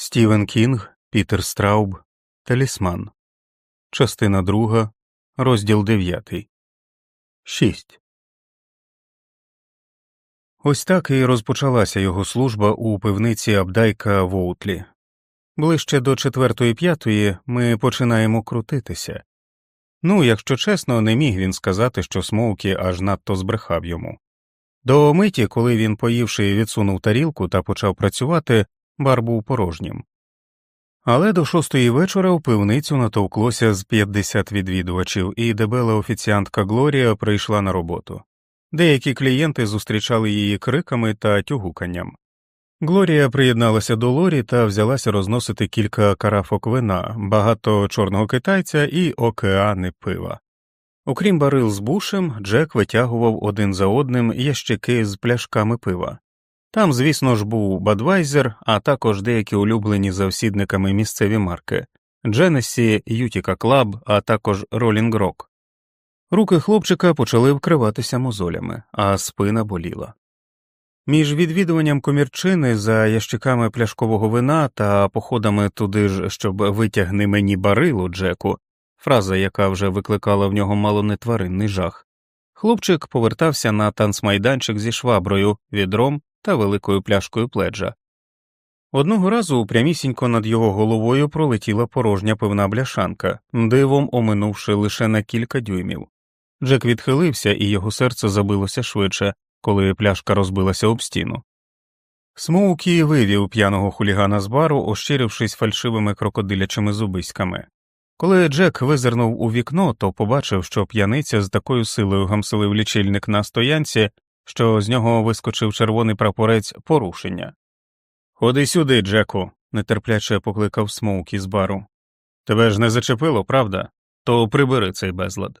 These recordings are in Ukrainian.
Стівен Кінг, Пітер Страуб, Талісман, Частина друга, розділ дев'ятий. Шість. Ось так і розпочалася його служба у пивниці Абдайка Воутлі. Ближче до четвертої п'ятої ми починаємо крутитися. Ну, якщо чесно, не міг він сказати, що Смоукі аж надто збрехав йому. До миті, коли він, поївши, відсунув тарілку та почав працювати, бар був порожнім. Але до шостої вечора у пивницю натовклося з 50 відвідувачів, і дебела офіціантка Глорія прийшла на роботу. Деякі клієнти зустрічали її криками та тюгуканням. Глорія приєдналася до Лорі та взялася розносити кілька карафок вина, багато чорного китайця і океани пива. Окрім барил з бушем, Джек витягував один за одним ящики з пляшками пива. Там, звісно ж, був Budweiser, а також деякі улюблені завсідниками місцеві марки Genesee, Utica Club, а також Rolling Rock. Руки хлопчика почали вкриватися мозолями, а спина боліла. Між відвідуванням комірчини за ящиками пляшкового вина та походами туди ж, щоб витягни мені барило, Джеку, фраза, яка вже викликала в нього мало не тваринний жах, хлопчик повертався на танцмайданчик зі шваброю, відром та великою пляшкою пледжа. Одного разу прямісінько над його головою пролетіла порожня пивна бляшанка, дивом оминувши лише на кілька дюймів. Джек відхилився, і його серце забилося швидше, коли пляшка розбилася об стіну. Смоукі вивів п'яного хулігана з бару, ощирившись фальшивими крокодилячими зубиськами. Коли Джек визирнув у вікно, то побачив, що п'яниця з такою силою гамселив лічильник на стоянці, що з нього вискочив червоний прапорець порушення. Ходи сюди, Джеку, нетерпляче покликав Смоукі з бару. Тебе ж не зачепило, правда? То прибери цей безлад.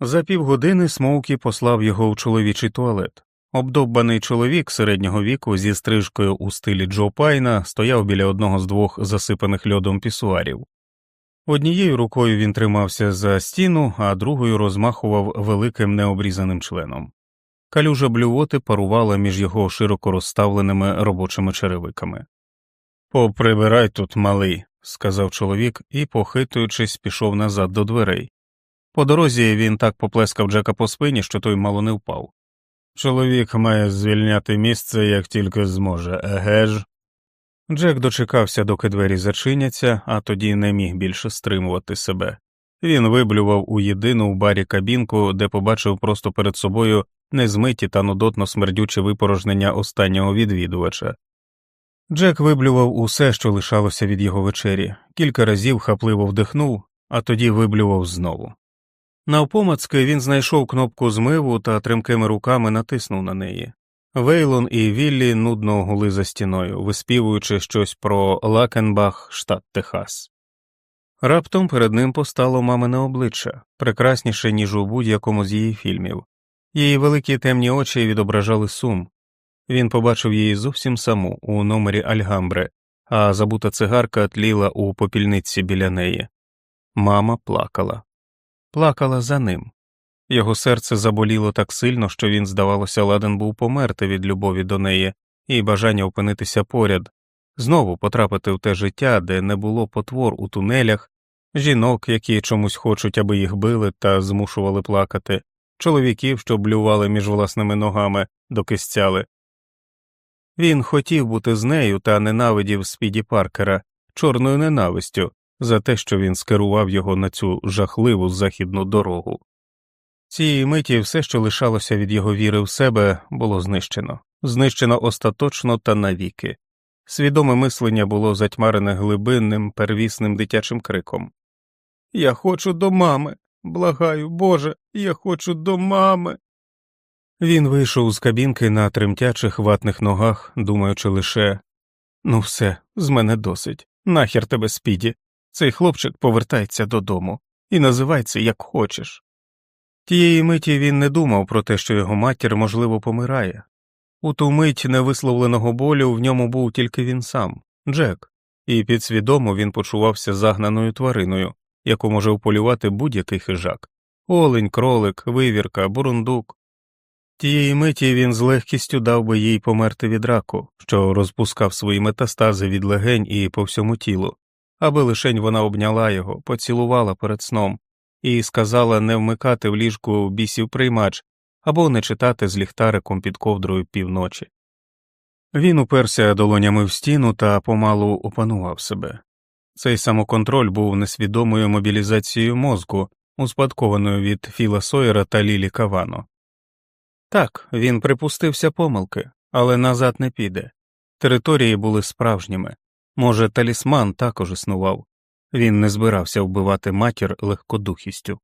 За півгодини Смоукі послав його в чоловічий туалет. Обдовбаний чоловік середнього віку зі стрижкою у стилі Джо Пайна стояв біля одного з двох засипаних льодом пісуарів. Однією рукою він тримався за стіну, а другою розмахував великим необрізаним членом. Калюжа блювоти парувала між його широко розставленими робочими черевиками. Поприбирай тут, малий, сказав чоловік і, похитуючись, пішов назад до дверей. По дорозі він так поплескав Джека по спині, що той мало не впав. Чоловік має звільняти місце, як тільки зможе, еге ж. Джек дочекався, доки двері зачиняться, а тоді не міг більше стримувати себе. Він виблював у єдину в барі кабінку, де побачив просто перед собою незмиті та нудотно смердюче випорожнення останнього відвідувача. Джек виблював усе, що лишалося від його вечері, кілька разів хапливо вдихнув, а тоді виблював знову. Навпомацки він знайшов кнопку змиву та тремкими руками натиснув на неї. Вейлон і Віллі нудно гули за стіною, виспівуючи щось про Лакенбах, штат Техас. Раптом перед ним постало мамине обличчя, прекрасніше, ніж у будь-якому з її фільмів. Її великі темні очі відображали сум. Він побачив її зовсім саму у номері Альгамбри, а забута цигарка тліла у попільниці біля неї. Мама плакала, плакала за ним. Його серце заболіло так сильно, що він, здавалося, ладен був померти від любові до неї і бажання опинитися поряд, знову потрапити в те життя, де не було потвор у тунелях, жінок, які чомусь хочуть, аби їх били та змушували плакати, чоловіків, що блювали між власними ногами, доки стяли. Він хотів бути з нею та ненавидів Спіді Паркера чорною ненавистю за те, що він скерував його на цю жахливу західну дорогу. Цієї миті все, що лишалося від його віри в себе, було знищено, знищено остаточно та навіки. Свідоме мислення було затьмарене глибинним, первісним дитячим криком Я хочу до мами. Благаю, Боже, я хочу до мами. Він вийшов з кабінки на тремтячих ватних ногах, думаючи лише ну, все, з мене досить. Нахер тебе спіді. Цей хлопчик повертається додому і називається як хочеш. Тієї миті він не думав про те, що його матір, можливо, помирає. У ту мить невисловленого болю в ньому був тільки він сам, Джек, і підсвідомо він почувався загнаною твариною, яку може вполювати будь-який хижак олень, кролик, вивірка, бурундук. Тієї миті він з легкістю дав би їй померти від раку, що розпускав свої метастази від легень і по всьому тілу, аби лишень вона обняла його, поцілувала перед сном і сказала не вмикати в ліжку бісів приймач або не читати з ліхтариком під ковдрою півночі. Він уперся долонями в стіну та помалу опанував себе. Цей самоконтроль був несвідомою мобілізацією мозку, успадкованою від Філа Сойера та Лілі Кавано. Так, він припустився помилки, але назад не піде. Території були справжніми. Може, талісман також існував, він не збирався вбивати матір легкодухістю.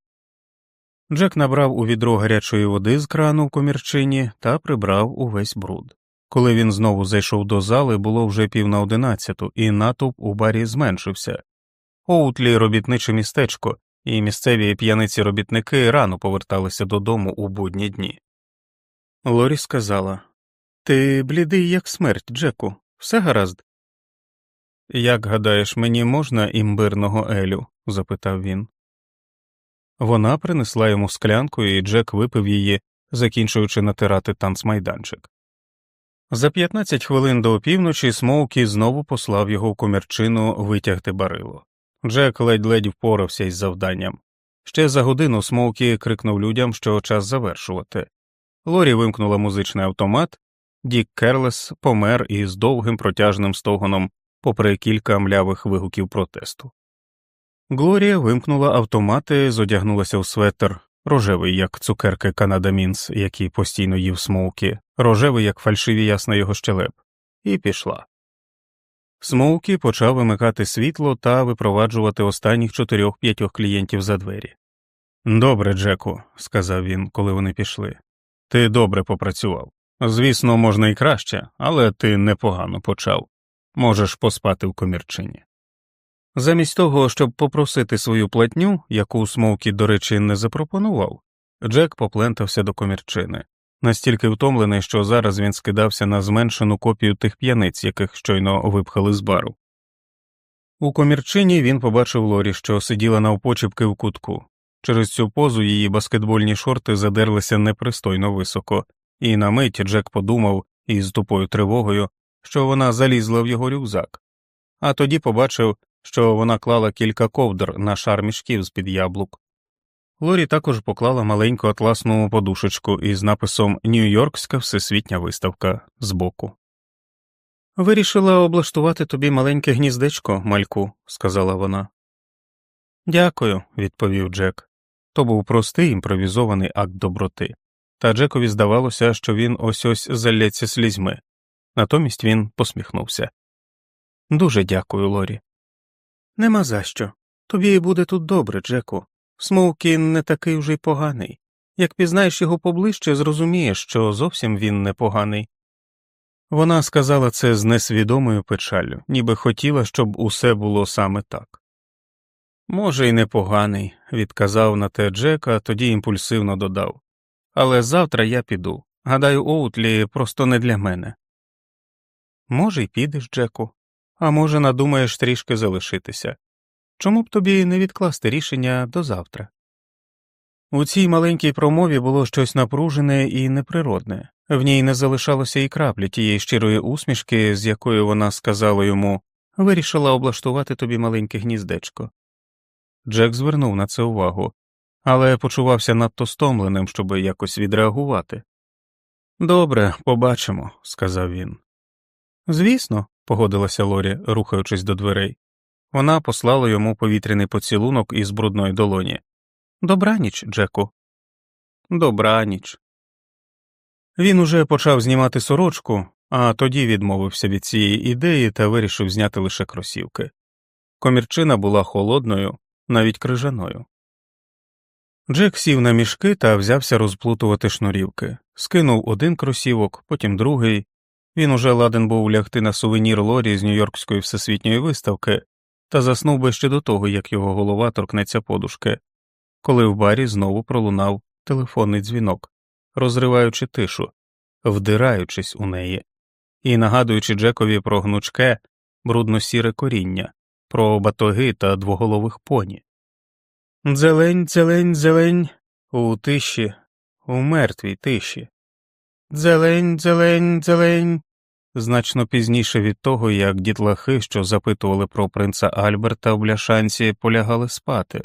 Джек набрав у відро гарячої води з крану в комірчині та прибрав увесь бруд. Коли він знову зайшов до зали, було вже пів на одинадцяту, і натовп у барі зменшився. Оутлі робітниче містечко, і місцеві п'яниці робітники рано поверталися додому у будні дні. Лорі сказала Ти блідий, як смерть, Джеку, все гаразд. Як гадаєш, мені можна імбирного Елю? запитав він. Вона принесла йому склянку, і Джек випив її, закінчуючи натирати танцмайданчик. За 15 хвилин до опівночі Смоукі знову послав його в комірчину витягти барило. Джек ледь-ледь впорався із завданням. Ще за годину Смоукі крикнув людям, що час завершувати. Лорі вимкнула музичний автомат, Дік Керлес помер із довгим протяжним стогоном, попри кілька млявих вигуків протесту. Глорія вимкнула автомати, зодягнулася в светр, рожевий, як цукерки Canada Mints, які постійно їв Смоукі, рожевий, як фальшиві ясна його щелеп, і пішла. Смоукі почав вимикати світло та випроваджувати останніх чотирьох п'ятьох клієнтів за двері. Добре, Джеку, сказав він, коли вони пішли. Ти добре попрацював. Звісно, можна і краще, але ти непогано почав. Можеш поспати в комірчині. Замість того, щоб попросити свою платню, яку Смоукі, до речі, не запропонував, Джек поплентався до комірчини, настільки втомлений, що зараз він скидався на зменшену копію тих п'яниць, яких щойно випхали з бару. У комірчині він побачив Лорі, що сиділа навпочіпки в кутку. Через цю позу її баскетбольні шорти задерлися непристойно високо, і на мить Джек подумав із тупою тривогою, що вона залізла в його рюкзак, а тоді побачив, що вона клала кілька ковдр на шар мішків з під яблук. Лорі також поклала маленьку атласну подушечку із написом Нью-Йоркська всесвітня виставка збоку. Вирішила облаштувати тобі маленьке гніздечко, мальку, сказала вона. Дякую, відповів Джек. То був простий імпровізований акт доброти, та Джекові здавалося, що він ось ось залється слізьми. Натомість він посміхнувся. Дуже дякую, Лорі. Нема за що. Тобі буде тут добре, Джеку. Смоукін не такий вже й поганий. Як пізнаєш його поближче, зрозумієш, що зовсім він не поганий. Вона сказала це з несвідомою печаллю, ніби хотіла, щоб усе було саме так. Може, й непоганий, відказав на те Джек, а тоді імпульсивно додав. Але завтра я піду. Гадаю, Оутлі просто не для мене. Може, й підеш, Джеку, а може, надумаєш трішки залишитися. Чому б тобі не відкласти рішення до завтра? У цій маленькій промові було щось напружене і неприродне, в ній не залишалося і краплі тієї щирої усмішки, з якою вона сказала йому вирішила облаштувати тобі маленьке гніздечко. Джек звернув на це увагу, але почувався надто стомленим, щоб якось відреагувати. Добре, побачимо, сказав він. Звісно, погодилася Лорі, рухаючись до дверей. Вона послала йому повітряний поцілунок із брудної долоні. Добраніч, Джеку. Добраніч. Він уже почав знімати сорочку, а тоді відмовився від цієї ідеї та вирішив зняти лише кросівки. Комірчина була холодною, навіть крижаною. Джек сів на мішки та взявся розплутувати шнурівки, скинув один кросівок, потім другий. Він уже ладен був лягти на сувенір Лорі з Нью-Йоркської всесвітньої виставки та заснув би ще до того, як його голова торкнеться подушки, коли в барі знову пролунав телефонний дзвінок, розриваючи тишу, вдираючись у неї, і нагадуючи Джекові про гнучке, брудно сіре коріння, про батоги та двоголових поні. Дзелень, дзелень, зелень у тиші, у мертвій тиші. Дзелень, дзелень, дзелень. Значно пізніше від того, як дітлахи, що запитували про принца Альберта в бляшанці, полягали спати.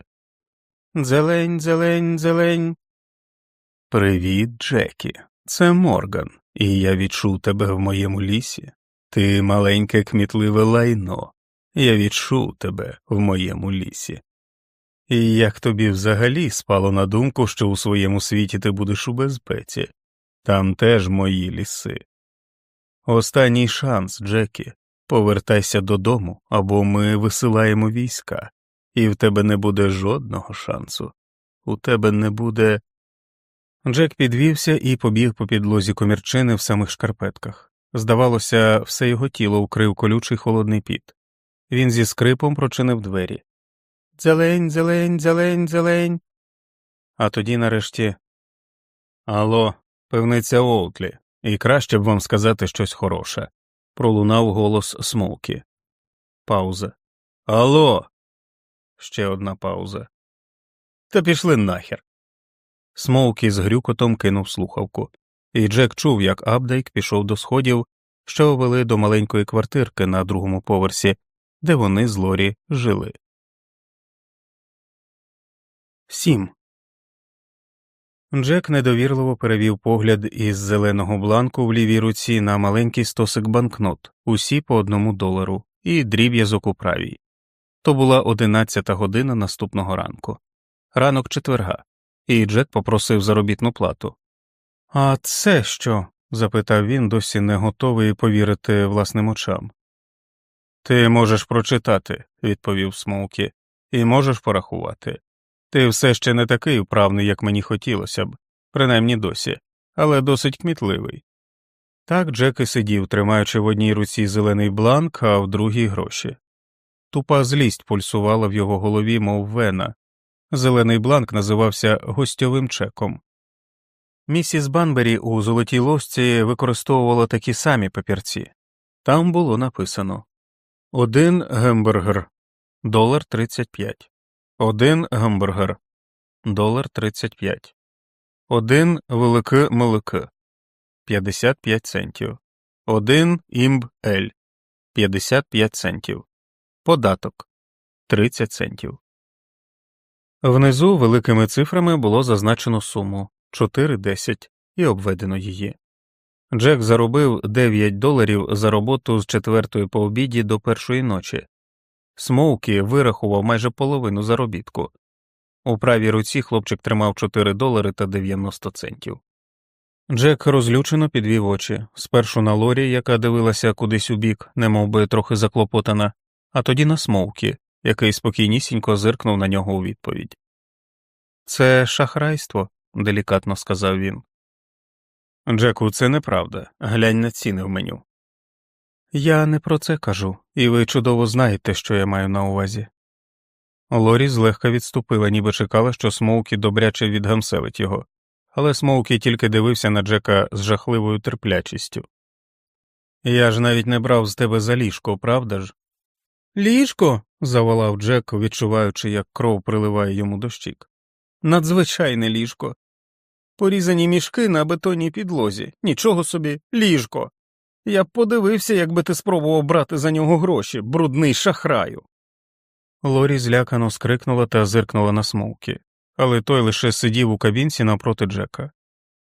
Дзелень, дзелень, дзелень. Привіт, Джекі. Це Морган, і я відчув тебе в моєму лісі. Ти маленьке кмітливе лайно. Я відчув тебе в моєму лісі. І як тобі взагалі спало на думку, що у своєму світі ти будеш у безпеці, там теж мої ліси. Останній шанс, Джекі, повертайся додому, або ми висилаємо війська, і в тебе не буде жодного шансу. У тебе не буде. Джек підвівся і побіг по підлозі комірчини в самих шкарпетках. Здавалося, все його тіло укрив колючий холодний піт. Він зі скрипом прочинив двері. Зелень, зелень, зелень, зелень. А тоді нарешті. Алло, певниця Оутлі, і краще б вам сказати щось хороше. Пролунав голос Смоукі. Пауза. Алло. Ще одна пауза. Та пішли нахер. Смоукі з грюкотом кинув слухавку, і Джек чув, як Абдайк пішов до сходів, що вели до маленької квартирки на другому поверсі, де вони з Лорі жили. Сім. Джек недовірливо перевів погляд із зеленого бланку в лівій руці на маленький стосик банкнот, усі по одному долару, і дріб'язок у правій. То була одинадцята година наступного ранку, ранок четверга, і Джек попросив заробітну плату. А це що? запитав він, досі не готовий повірити власним очам. Ти можеш прочитати, відповів Смоукі, і можеш порахувати. Ти все ще не такий вправний, як мені хотілося б, принаймні досі, але досить кмітливий. Так Джек і сидів, тримаючи в одній руці зелений бланк, а в другій гроші. Тупа злість пульсувала в його голові, мов вена. Зелений бланк називався гостьовим чеком. Місіс Банбері у золотій ложці використовувала такі самі папірці. Там було написано один гембургер долар тридцять п'ять. Один гамбургер долар 35. Один велике молоко 55 центів. Один імб ель 55 центів. Податок 30 центів. Внизу великими цифрами було зазначено суму 4,10 і обведено її. Джек заробив 9 доларів за роботу з четвертої по обіді до першої ночі. Смоукі вирахував майже половину заробітку. У правій руці хлопчик тримав 4 долари та 90 центів. Джек розлючено підвів очі спершу на Лорі, яка дивилася кудись у бік, немов би трохи заклопотана, а тоді на Смоукі, який спокійнісінько зиркнув на нього у відповідь. Це шахрайство, делікатно сказав він. Джеку, це неправда. Глянь на ціни в меню. Я не про це кажу, і ви чудово знаєте, що я маю на увазі. Лорі злегка відступила, ніби чекала, що Смоукі добряче відгамселить його, але Смоукі тільки дивився на Джека з жахливою терплячістю. Я ж навіть не брав з тебе за ліжко, правда ж? Ліжко. заволав Джек, відчуваючи, як кров приливає йому до щік. Надзвичайне ліжко. Порізані мішки на бетонній підлозі. Нічого собі, ліжко. Я б подивився, якби ти спробував брати за нього гроші, брудний шахраю. Лорі злякано скрикнула та зиркнула на смовки, але той лише сидів у кабінці навпроти Джека.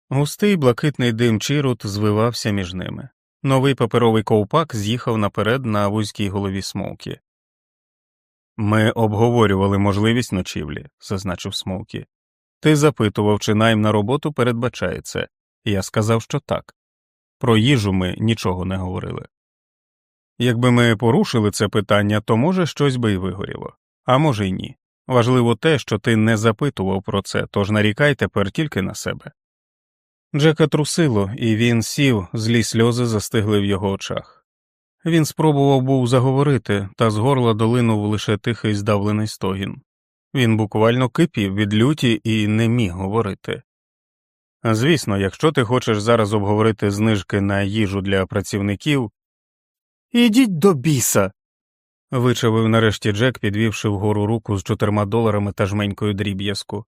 Густий блакитний дим чирут звивався між ними. Новий паперовий ковпак з'їхав наперед на вузькій голові смовки. Ми обговорювали можливість ночівлі, зазначив Смоукі. Ти запитував, чи найм на роботу передбачається. Я сказав, що так. Про їжу ми нічого не говорили. Якби ми порушили це питання, то може щось би й вигоріло, а може й ні. Важливо те, що ти не запитував про це, тож нарікай тепер тільки на себе. Джека трусило, і він сів, злі сльози застигли в його очах. Він спробував був заговорити, та з горла долинув лише тихий здавлений стогін. Він буквально кипів від люті і не міг говорити. Звісно, якщо ти хочеш зараз обговорити знижки на їжу для працівників. Ідіть до біса. вичавив нарешті Джек, підвівши вгору руку з чотирма доларами та жменькою дріб'язку.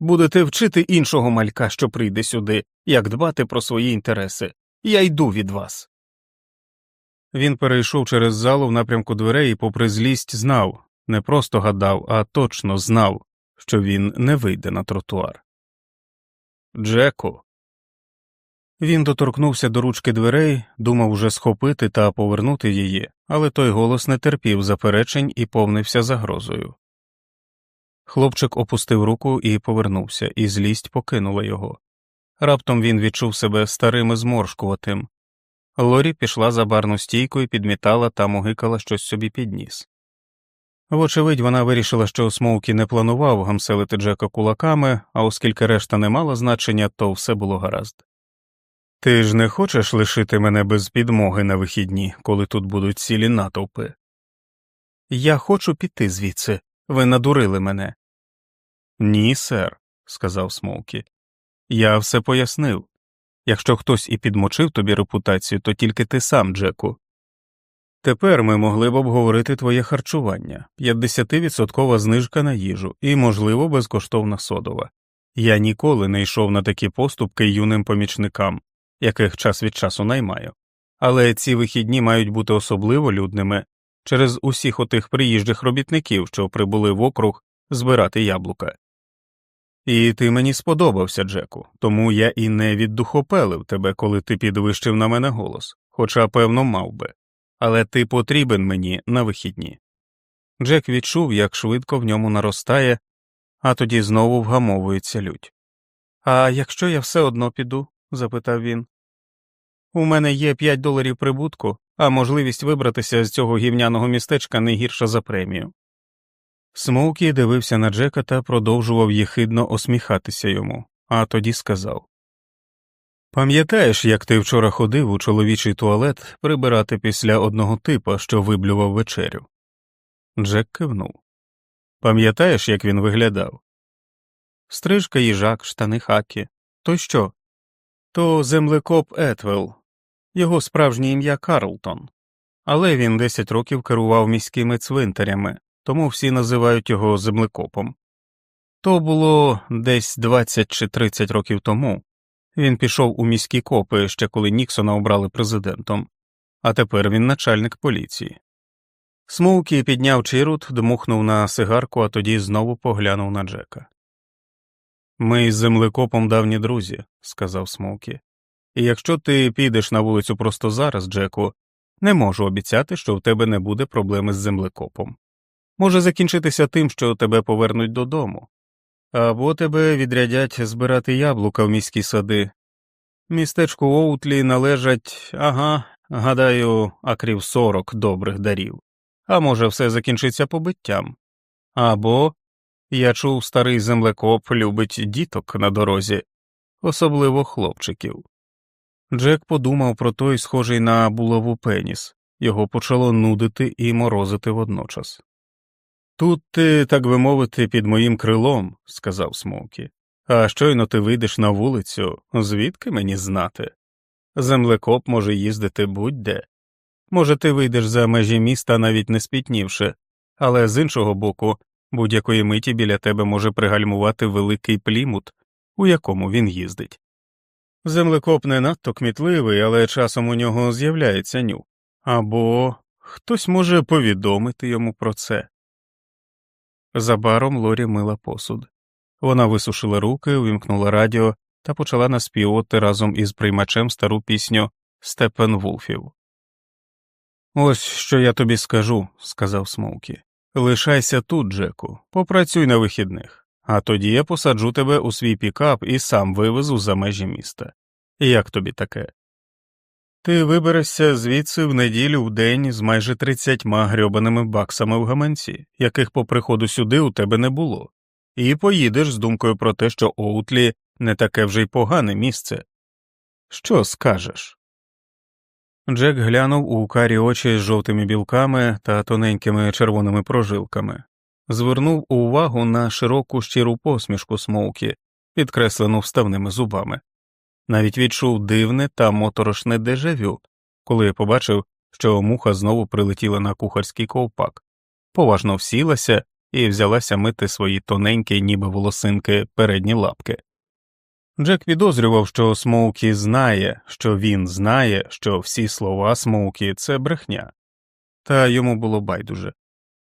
Будете вчити іншого малька, що прийде сюди, як дбати про свої інтереси. Я йду від вас. Він перейшов через залу в напрямку дверей і, попри злість, знав не просто гадав, а точно знав, що він не вийде на тротуар. Джеку. Він доторкнувся до ручки дверей, думав уже схопити та повернути її, але той голос не терпів заперечень і повнився загрозою. Хлопчик опустив руку і повернувся, і злість покинула його. Раптом він відчув себе старим і зморшкуватим. Лорі пішла за барну стійку і підмітала та мугикала щось собі під ніс. Вочевидь, вона вирішила, що Смоукі не планував гамселити Джека кулаками, а оскільки решта не мала значення, то все було гаразд. Ти ж не хочеш лишити мене без підмоги на вихідні, коли тут будуть цілі натовпи? Я хочу піти звідси. Ви надурили мене. Ні, сер, сказав Смоукі. Я все пояснив. Якщо хтось і підмочив тобі репутацію, то тільки ти сам, Джеку. Тепер ми могли б обговорити твоє харчування, 50% знижка на їжу і, можливо, безкоштовна содова. Я ніколи не йшов на такі поступки юним помічникам, яких час від часу наймаю, але ці вихідні мають бути особливо людними через усіх отих приїжджих робітників, що прибули в округ збирати яблука. І ти мені сподобався, Джеку, тому я і не віддухопелив тебе, коли ти підвищив на мене голос, хоча, певно, мав би але ти потрібен мені на вихідні. Джек відчув, як швидко в ньому наростає, а тоді знову вгамовується лють. А якщо я все одно піду? запитав він. У мене є п'ять доларів прибутку, а можливість вибратися з цього гівняного містечка не гірша за премію. Смоукі дивився на Джека та продовжував єхидно осміхатися йому, а тоді сказав Пам'ятаєш, як ти вчора ходив у чоловічий туалет прибирати після одного типа, що виблював вечерю? Джек кивнув. Пам'ятаєш, як він виглядав? Стрижка їжак, штани хакі. То що? То землекоп Етвел, його справжнє ім'я Карлтон, але він десять років керував міськими цвинтарями, тому всі називають його землекопом. То було десь 20 чи 30 років тому. Він пішов у міські копи ще коли Ніксона обрали президентом, а тепер він начальник поліції. Смоукі підняв чирут, дмухнув на сигарку, а тоді знову поглянув на Джека. Ми з землекопом давні друзі, сказав Смоукі. І якщо ти підеш на вулицю просто зараз, Джеку, не можу обіцяти, що в тебе не буде проблеми з землекопом. Може закінчитися тим, що тебе повернуть додому, або тебе відрядять збирати яблука в міські сади. Містечку Оутлі належать, ага, гадаю, акрів сорок добрих дарів, а може, все закінчиться побиттям. Або я чув, старий землекоп любить діток на дорозі, особливо хлопчиків. Джек подумав про той, схожий на булаву пеніс, його почало нудити і морозити водночас. Тут ти, так би мовити, під моїм крилом, сказав Смокі, а щойно ти вийдеш на вулицю, звідки мені знати? Землекоп може їздити будь-де. Може, ти вийдеш за межі міста, навіть не спітнівши, але з іншого боку, будь-якої миті біля тебе може пригальмувати великий плімут, у якому він їздить. Землекоп не надто кмітливий, але часом у нього з'являється нюх, або хтось може повідомити йому про це. За баром Лорі мила посуд. Вона висушила руки, увімкнула радіо та почала наспівувати разом із приймачем стару пісню Степен Вулфів. Ось що я тобі скажу, сказав Смоукі. Лишайся тут, Джеку, попрацюй на вихідних, а тоді я посаджу тебе у свій пікап і сам вивезу за межі міста. Як тобі таке? Ти виберешся звідси в неділю в день з майже тридцятьма грьобаними баксами в гаманці, яких по приходу сюди у тебе не було, і поїдеш з думкою про те, що Оутлі не таке вже й погане місце. Що скажеш? Джек глянув у карі очі з жовтими білками та тоненькими червоними прожилками, звернув увагу на широку щиру посмішку Смоукі, підкреслену вставними зубами навіть відчув дивне та моторошне дежавю, коли побачив, що муха знову прилетіла на кухарський ковпак, поважно всілася і взялася мити свої тоненькі, ніби волосинки, передні лапки. Джек підозрював, що Смоукі знає, що він знає, що всі слова Смоукі це брехня, та йому було байдуже.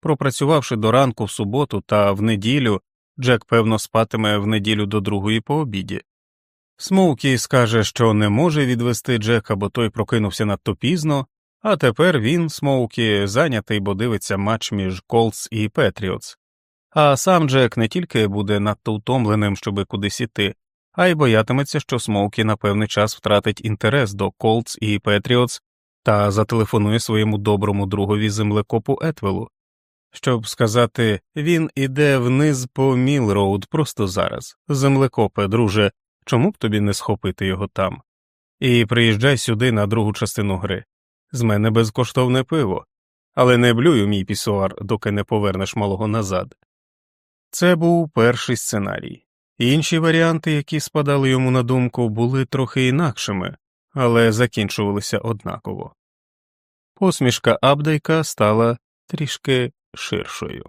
Пропрацювавши до ранку в суботу та в неділю, Джек певно спатиме в неділю до другої по обіді. Смоукі скаже, що не може відвести Джека, бо той прокинувся надто пізно, а тепер він, Смоукі, зайнятий, бо дивиться матч між Colts і Patriots. А сам Джек не тільки буде надто втомленим, щоби кудись іти, а й боятиметься, що Смоукі на певний час втратить інтерес до Colts і Patriots та зателефонує своєму доброму другові землекопу Етвелу, щоб сказати він іде вниз по Mill Road просто зараз. Землекопе, друже, чому б тобі не схопити його там? І приїжджай сюди на другу частину гри. З мене безкоштовне пиво, але не блюю мій пісуар, доки не повернеш малого назад. Це був перший сценарій. Інші варіанти, які спадали йому на думку, були трохи інакшими, але закінчувалися однаково. Посмішка Абдайка стала трішки ширшою.